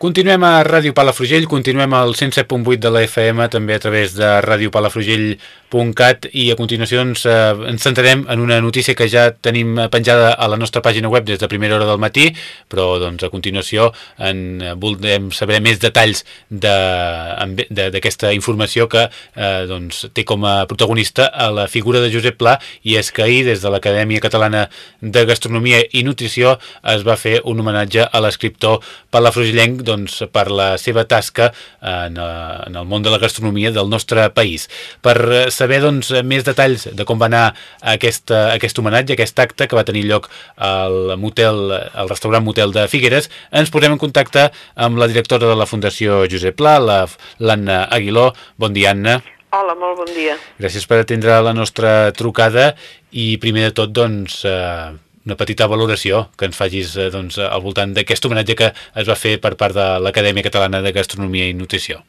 Continuem a Ràdio Palafrugell, continuem al 107.8 de la FM, també a través de radiopalafrugell.cat i a continuació ens, eh, ens centrarem en una notícia que ja tenim penjada a la nostra pàgina web des de primera hora del matí, però doncs, a continuació en, voldrem saber més detalls d'aquesta de, informació que eh, doncs, té com a protagonista a la figura de Josep Pla i és que ahir des de l'Acadèmia Catalana de Gastronomia i Nutrició es va fer un homenatge a l'escriptor palafrugellenc doncs, per la seva tasca en, eh, en el món de la gastronomia del nostre país. Per saber doncs, més detalls de com va anar aquest, aquest homenatge, aquest acte que va tenir lloc al motel, al restaurant Motel de Figueres, ens posem en contacte amb la directora de la Fundació Josep Pla, l'Anna Aguiló. Bon dia, Anna. Hola, molt bon dia. Gràcies per atendre la nostra trucada i primer de tot, doncs, eh, una petita valoració que ens facis eh, doncs, al voltant d'aquest homenatge que es va fer per part de l'Acadèmia Catalana de Gastronomia i Nutrició.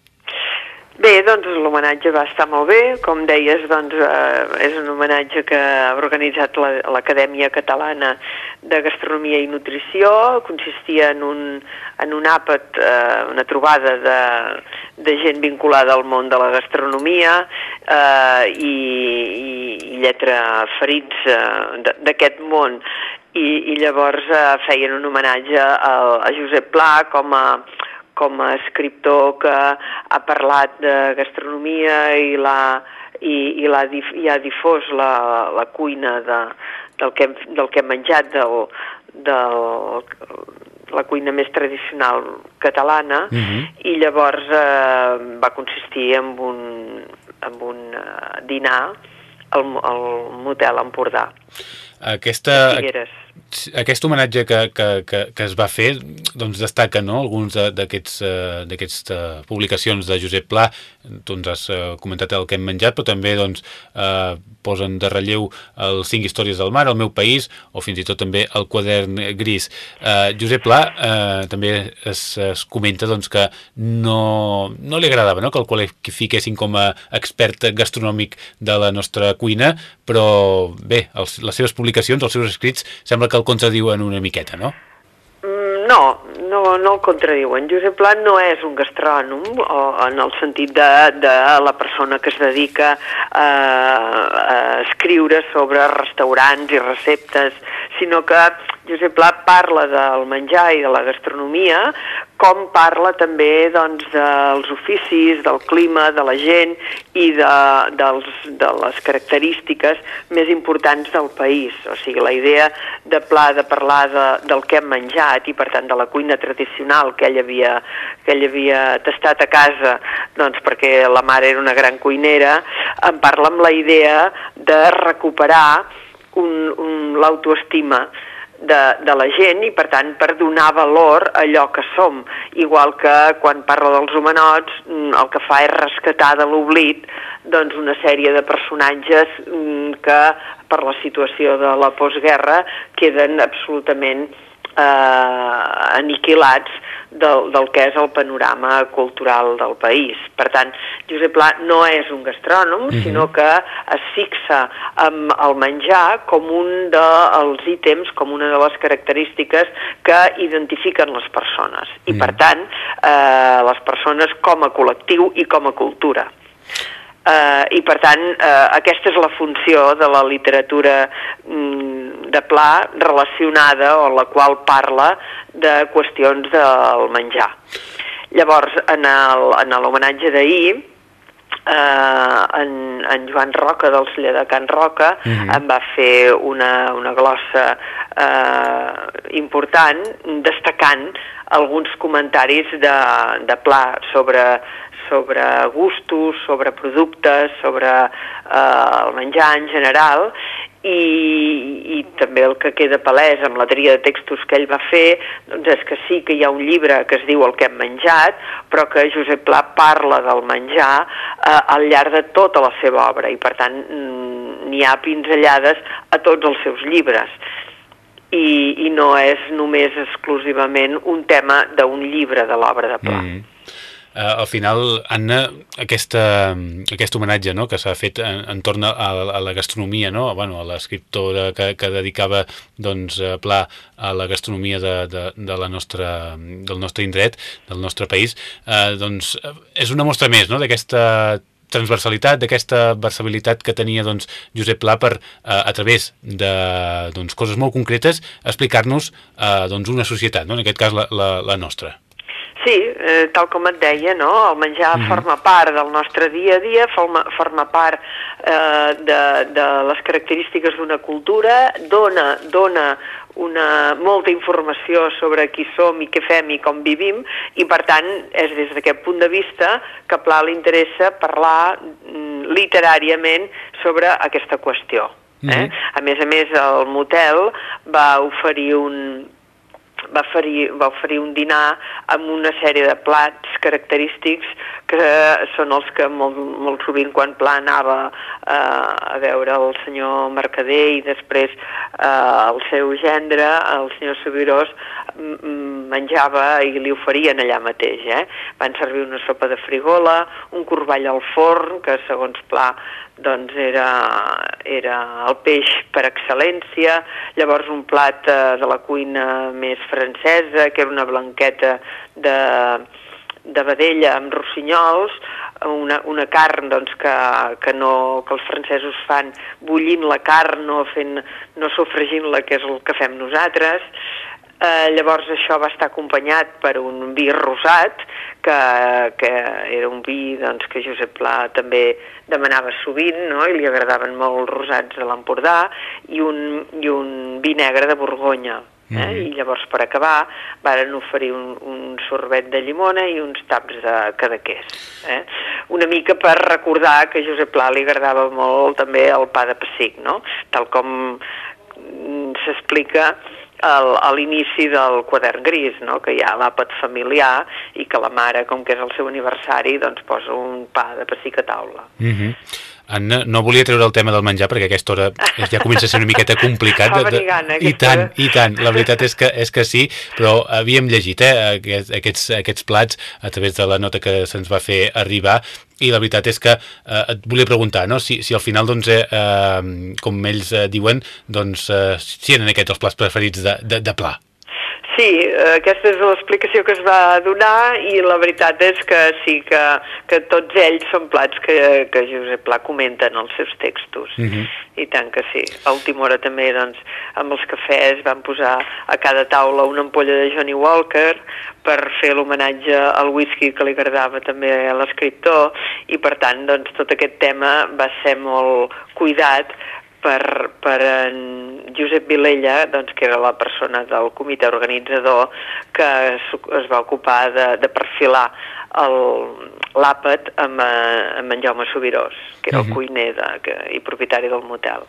Bé, doncs l'homenatge va estar molt bé, com deies, doncs eh, és un homenatge que ha organitzat l'Acadèmia la, Catalana de Gastronomia i Nutrició, consistia en un, en un àpat, eh, una trobada de, de gent vinculada al món de la gastronomia eh, i, i, lletra ferits eh, d'aquest món. I, i llavors eh, feien un homenatge a, a Josep Pla com a com a escriptor que ha parlat de gastronomia i la i, i, la, i ha difós la, la cuina de, del, que hem, del que hem menjat, del, del, la cuina més tradicional catalana, uh mhm. -huh. i llavors eh, va consistir en un, en un uh, dinar al, al motel Empordà. Aquesta, aquest homenatge que, que, que, que es va fer doncs destaca no? alguns d'aquestes uh, uh, publicacions de Josep Pla tu ens has uh, comentat el que hem menjat però també doncs, posen de relleu els cinc històries del mar, el meu país o fins i tot també el quadern gris Josep Pla també es, es comenta doncs, que no, no li agradava no? que el qualifiquessin com a expert gastronòmic de la nostra cuina però bé, els, les seves publicacions, els seus escrits sembla que el contradiuen una miqueta, no? Mm, no, no, no el contradiuen. Josep Pla no és un gastrònom o, en el sentit de, de la persona que es dedica a, a escriure sobre restaurants i receptes, sinó que Josep Pla parla del menjar i de la gastronomia com parla també doncs, dels oficis, del clima, de la gent i de, dels, de les característiques més importants del país. O sigui, la idea de Pla de parlar de, del que hem menjat i, per tant, de la cuina tradicional que ell havia, que ell havia tastat a casa, doncs perquè la mare era una gran cuinera, en parla amb la idea de recuperar un, un, l'autoestima de, de la gent i per tant per donar valor a allò que som. Igual que quan parla dels humanots mm, el que fa és rescatar de l'oblit doncs una sèrie de personatges mm, que per la situació de la postguerra queden absolutament eh, aniquilats del, del que és el panorama cultural del país. Per tant, Josep Pla no és un gastrònom, mhm. -huh. sinó que es fixa amb el menjar com un dels ítems, com una de les característiques que identifiquen les persones. I, uh -huh. per tant, eh, les persones com a col·lectiu i com a cultura. Uh, I, per tant, uh, aquesta és la funció de la literatura mm, de Pla relacionada o la qual parla de qüestions del menjar. Llavors, en l'homenatge d'ahir, eh, en, en Joan Roca del celler de Can Roca mhm. -huh. em va fer una, una glossa eh, important destacant alguns comentaris de, de pla sobre, sobre gustos, sobre productes, sobre eh, el menjar en general i, i també el que queda palès amb la tria de textos que ell va fer doncs és que sí que hi ha un llibre que es diu El que hem menjat, però que Josep Pla parla del menjar eh, al llarg de tota la seva obra i per tant mm, n'hi ha pinzellades a tots els seus llibres i, i no és només exclusivament un tema d'un llibre de l'obra de Pla. Mm. Eh, al final, Anna, aquesta, aquest homenatge no?, que s'ha fet en, en torn a, a la gastronomia, no? bueno, a l'escriptora que, que dedicava doncs, pla a la gastronomia de, de, de la nostra, del nostre indret, del nostre país, eh, doncs és una mostra més no? d'aquesta transversalitat, d'aquesta versabilitat que tenia doncs, Josep Pla per, eh, a través de doncs, coses molt concretes, explicar-nos eh, doncs, una societat, no? en aquest cas la, la, la nostra. Sí, eh, tal com et deia, no? el menjar mm -hmm. forma part del nostre dia a dia, forma, forma part eh, de, de les característiques d'una cultura, dona, dona una, molta informació sobre qui som i què fem i com vivim, i per tant és des d'aquest punt de vista que a Pla li interessa parlar mm, literàriament sobre aquesta qüestió. Eh? Mm -hmm. A més a més, el motel va oferir un, va oferir, va oferir un dinar amb una sèrie de plats característics que són els que molt, molt sovint quan Pla anava eh, a veure el senyor Mercader i després eh, el seu gendre, el senyor Sobirós, menjava i li oferien allà mateix. Eh? Van servir una sopa de frigola, un corball al forn, que segons Pla doncs era, era el peix per excel·lència, llavors un plat eh, de la cuina més francesa, que era una blanqueta de, de vedella amb rossinyols, una, una carn doncs, que, que, no, que els francesos fan bullint la carn, no, fent, no sofregint-la, que és el que fem nosaltres, Eh, llavors això va estar acompanyat per un vi rosat, que, que era un vi doncs, que Josep Pla també demanava sovint, no? i li agradaven molt els rosats de l'Empordà, i, un, i un vi negre de Borgonya. Eh? Mm. I llavors, per acabar, varen oferir un, un sorbet de llimona i uns taps de cadaqués. Eh? Una mica per recordar que a Josep Pla li agradava molt també el pa de pessic, no? tal com s'explica al, a l'inici del quadern gris, no? que hi ha l'àpat familiar i que la mare, com que és el seu aniversari, doncs posa un pa de pessic a taula. Mm -hmm. Anna, no volia treure el tema del menjar perquè aquesta hora ja comença a ser una miqueta complicat. De, de, gana, I tant, i tant. La veritat és que, és que sí, però havíem llegit eh, aquests, aquests plats a través de la nota que se'ns va fer arribar i la veritat és que eh, et volia preguntar no? si, si al final, doncs, eh, eh, com ells eh, diuen, doncs, eh, si eren aquests els plats preferits de, de, de pla. Sí, aquesta és l'explicació que es va donar i la veritat és que sí, que, que tots ells són plats que, que Josep Pla comenta en els seus textos. Uh mhm. -huh. I tant que sí. A última hora també, doncs, amb els cafès van posar a cada taula una ampolla de Johnny Walker per fer l'homenatge al whisky que li agradava també a l'escriptor i per tant, doncs, tot aquest tema va ser molt cuidat per, per en Josep Vilella, doncs, que era la persona del comitè organitzador que es, es va ocupar de, de perfilar l'àpat amb, eh, amb en Jaume Sobirós, que era uh -huh. el cuiner de, que, i propietari del motel.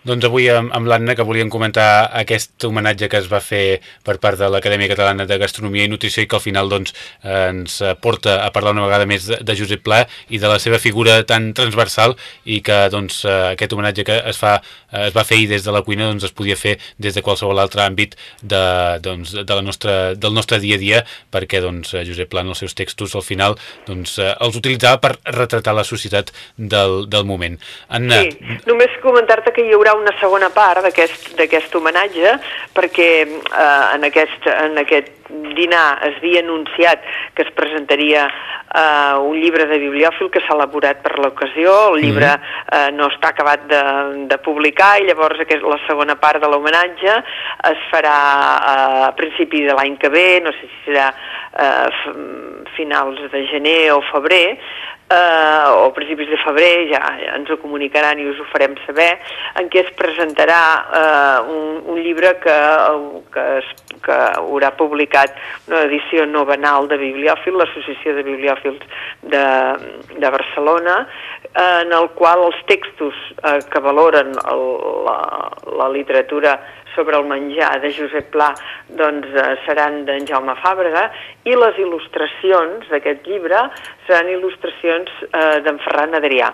Doncs avui amb, amb l'Anna que volíem comentar aquest homenatge que es va fer per part de l'Acadèmia Catalana de Gastronomia i Nutrició i que al final doncs, ens porta a parlar una vegada més de, de Josep Pla i de la seva figura tan transversal i que doncs, aquest homenatge que es, fa, es va fer i des de la cuina doncs, es podia fer des de qualsevol altre àmbit de, doncs, de la nostra, del nostre dia a dia perquè doncs, Josep Pla en els seus textos al final doncs, els utilitzava per retratar la societat del, del moment. Anna... Sí, només comentar-te que hi haurà haurà una segona part d'aquest homenatge perquè eh, en, aquest, en aquest dinar es havia anunciat que es presentaria eh, un llibre de bibliòfil que s'ha elaborat per l'ocasió, el llibre mm -hmm. eh, no està acabat de, de publicar i llavors aquest, la segona part de l'homenatge es farà eh, a principi de l'any que ve, no sé si serà eh, finals de gener o febrer, eh, o a principis de febrer, ja, ja ens ho comunicaran i us ho farem saber, en què es presentarà eh, un, un llibre que, que, es, que haurà publicat una edició novenal de Bibliòfil, l'Associació de Bibliòfils de, de Barcelona, eh, en el qual els textos eh, que valoren el, la, la literatura sobre el menjar de Josep Pla doncs, eh, seran d'en Jaume Fàbrega i les il·lustracions d'aquest llibre seran il·lustracions eh, d'en Ferran Adrià.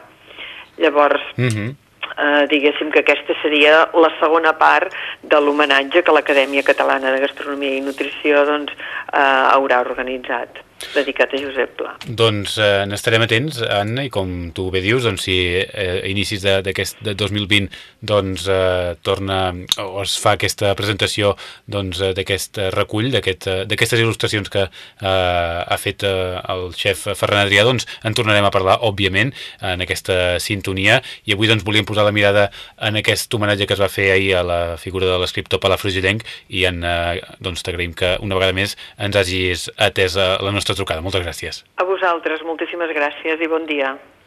Llavors, mm -hmm. eh, diguéssim que aquesta seria la segona part de l'homenatge que l'Acadèmia Catalana de Gastronomia i Nutrició doncs, eh, haurà organitzat. Dedicat a Josep Pla. Doncs eh, n'estarem atents, Anna, i com tu bé dius, doncs, si eh, inicis d'aquest de, de 2020 doncs, eh, torna o es fa aquesta presentació doncs, d'aquest doncs, recull, d'aquestes aquest, il·lustracions que eh, ha fet eh, el xef Ferran Adrià, doncs en tornarem a parlar, òbviament, en aquesta sintonia, i avui doncs, volíem posar la mirada en aquest homenatge que es va fer ahir a la figura de l'escriptor Palafrugellenc i en, eh, doncs, t'agraïm que una vegada més ens hagis atès a la nostra trucada. Moltes gràcies. A vosaltres, moltíssimes gràcies i bon dia.